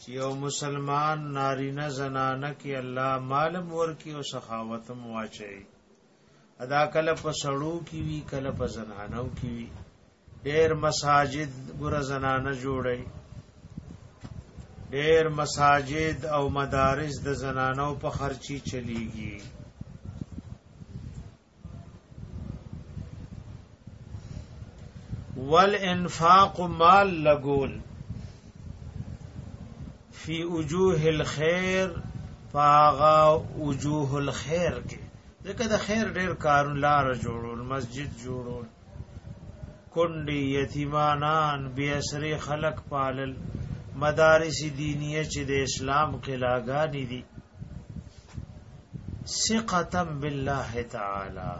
چې یو مسلمان نارینه زنانه کې الله مالم ورکی او سخاوتم واچي ادا کله په سړو کې وی کله په زنانو کې وی ډېر مساجد ګور زنانه جوړي ډېر مساجد او مدارس د زنانو په خرچي چلیږي والانفاق مال لګول فی وجوه الخير فاغا وجوه الخير کې ځکه د خیر ډیر کارون لار جوړول مسجد جوړول کندي یتیمانان بی اسری خلق پالل مدارس دینیه چې د اسلام قلاګانی دي ثقتم بالله تعالی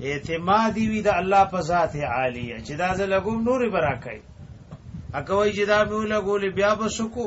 اعتمادی وی د الله په ذات عالیه چې دا زلګوم نور برا کوي اګه وای چې دا مولا ګول بیا بسکو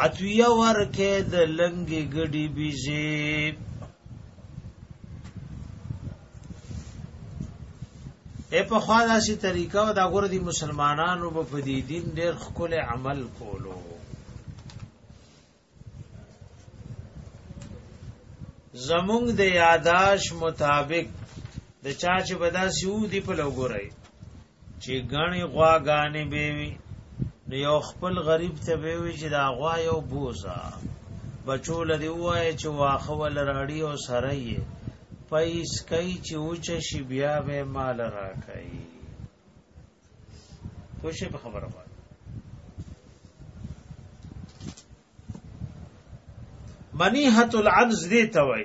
عطویه ورکه د لنګي ګډي بيزي اے په خوا داسې طریقه او دا ګور دي مسلمانانو په دې دین ډېر خپل عمل کولو زمونږ د یاداش مطابق د چا چې بدا سعودي په لګورای چې غني غواګانې به وي نو یو خپل غریب ته به وي چې دا غوا یو بوزا بچو لدی وای چې واخه ول راړي او سره یې پیس کوي چې اوچ شي بیا به مال راکړي خوشی په خبره باندې منیحت العنز دی توي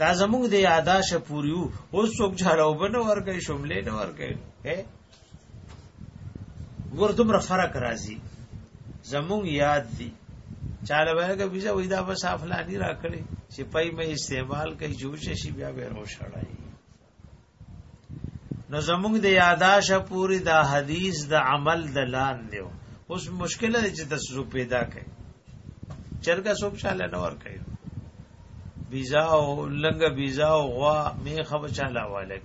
دا زموږ د یاداش پوریو اوس څوک چاله وبنه ورګي شملې نه ورګي ګور دومره فرق راځي زموږ یاد دي چاله ورګه ویزه وې دا بس افلانی راکړي چې پای مې استعمال کوي جوش شي بیا به روشړای نو زموږ د یاداش پوری دا حدیث د عمل د لان دیو اوس مشکل دی چې تاسو پیدا کړئ چرګه څوک چاله نه ور کوي ویزا او لنګ ویزا او غوا می خبر چاله والک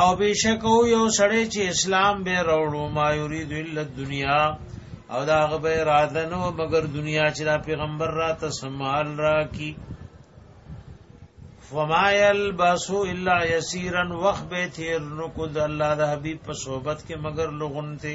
او بشکو یو سړی چې اسلام به راوړو ما یرید الا دنیا او دا غبه اراده نو مگر دنیا چې دا پیغمبر را ته سمال را کی فما یلبسو الا یسیرا وخبه تیر نو کو د الله د حبیب په صحبت کې مگر لغونته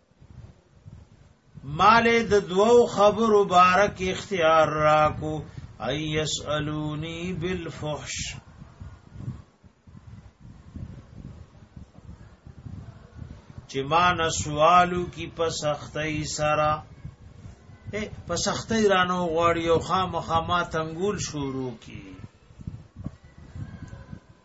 مال د دوو خبر مبارک اختیار راکو اي يسالوني بالفحش چې ما نه سوالو کی په سختۍ سره په سختۍ رانو غواړي او خامخا ما تنګول شروع کی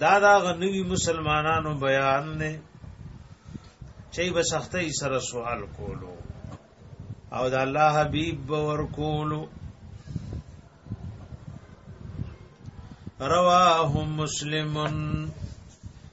دا دا غنوی مسلمانانو بیان نه چي به سختي سره سوال کولو او د الله حبيب باور کولو رواه مسلمن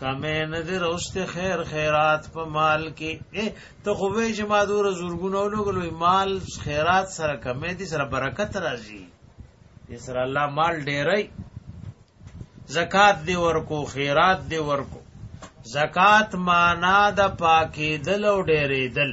کمه نه دی روست خیر خیرات په مال کې ته خو وې چې ما دور زورګونو لګلو مال خیرات سره کمه دي سره برکت راځي دې سره الله مال ډېرای زکات دی ورکو خیرات دی ورکو زکات معنا د پاکې دل او ډېرې دل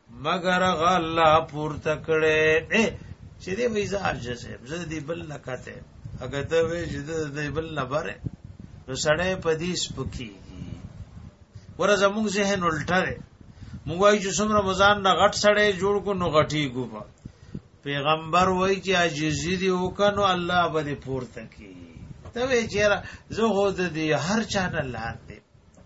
مگر غ الله پورته کړي اے چې دې ویزه عاجز یم زه دې بل نه کته اګه ته وې چې دې بل نه بره نو سړې پدیس پکېږي ورځ موږ ذهن الټره موږ وایو چې څومره مزان نه غټ سړې جوړ کو نو غټي ګوبا پیغمبر وای چې عاجزی دی وکنو الله به دې پورته کی ته وې چیرې زه هو دې هر چا نه لاندې